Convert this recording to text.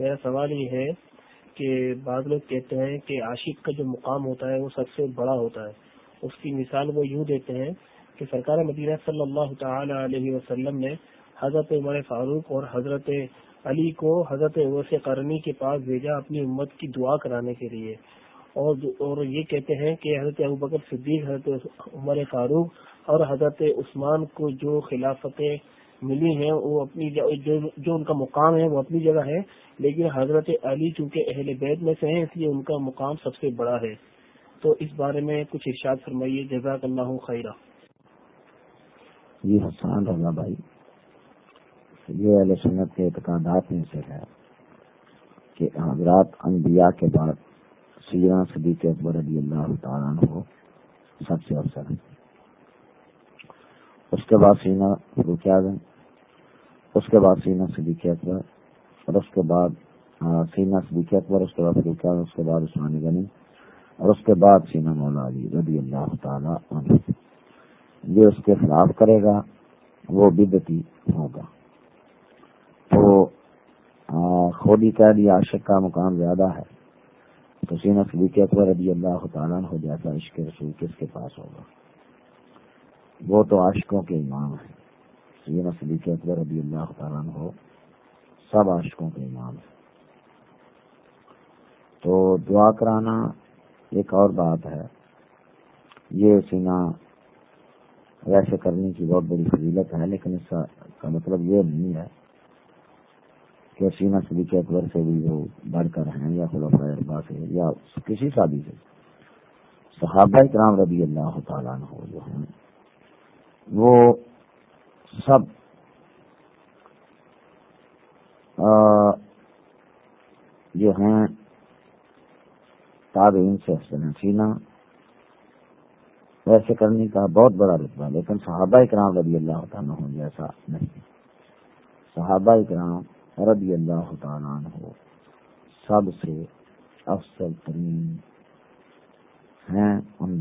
میرا سوال یہ ہے کہ بعض لوگ کہتے ہیں کہ عاشق کا جو مقام ہوتا ہے وہ سب سے بڑا ہوتا ہے۔ اس کی مثال وہ یوں دیتے ہیں کہ سرکار مدینہ صلی اللہ تعالی علیہ وسلم نے حضرت عمر فاروق اور حضرت علی کو حضرت عوث کرنی کے پاس بھیجا اپنی امت کی دعا کرانے کے لیے۔ اور اور یہ کہتے ہیں کہ حضرت ابوبکر صدیق، حضرت عمر فاروق اور حضرت عثمان کو جو خلافتیں ملی ہیں، وہ اپنی جو ان کا مقام ہے، وہ اپنی جگہ ہے، لیکن حضرت علی چونکہ اہل بیت میں سے ہیں، اس لیے ان کا مقام سب سے بڑا ہے۔ تو اس بارے میں کچھ ارشاد فرمائیے جزاک اللہ خیرہ جی حسان رضا بھائی، یہ اہل سنت کے اعتقادات میں سے ہے کہ حضرات انبیاء کے بعد سیرا صدیق اکبر رضی اللہ تعالیٰ ہو سب سے افسر ہے اس کے بعد سینا فروخ اعظم اس کے بعد سینا صدیق اکبر، اور اس کے بعد سینا صدیق اکبر، اس کے بعد فروخ اس کے بعد عثمان غنی، اور اس کے بعد سینا مولا علی رضی اللہ تعالیٰ عنہ۔ جو اس کے خلاف کرے گا، وہ بدتی ہوگا۔ تو خود ہی کہہ دیا، عاشق کا مقام زیادہ ہے۔ تو سینا صدیق اکبر رضی اللہ تعالیٰ ہو جاتا عشق رسول کس کے پاس ہوگا؟ وہ تو عاشقوں کے امام ہے سینا صدیق اکبر رضی اللہ تعالیٰ ہو سب عاشقوں کے امام تو دعا کرانا ایک اور بات ہے۔ یہ سینا ویسے کرنے کی بہت بڑی فضیلت ہے، لیکن اس کا مطلب یہ نہیں ہے کہ سینا صدیق اکبر سے بھی وہ بڑھ کر ہیں یا خلف اربا سے یا کسی شادی سے۔ صحابہ کرام رضی اللہ تعالیٰ ہو جو ہیں، وہ سب جو ہیں، تابعین سے سینا۔ ویسے کرنے کا بہت بڑا رتبہ لیکن صحابہ کرام رضی اللہ تعالیٰ جیسا نہیں۔ صحابہ کرام رضی اللہ تعالیٰ ہو سب سے افسر ترین ہیں، ان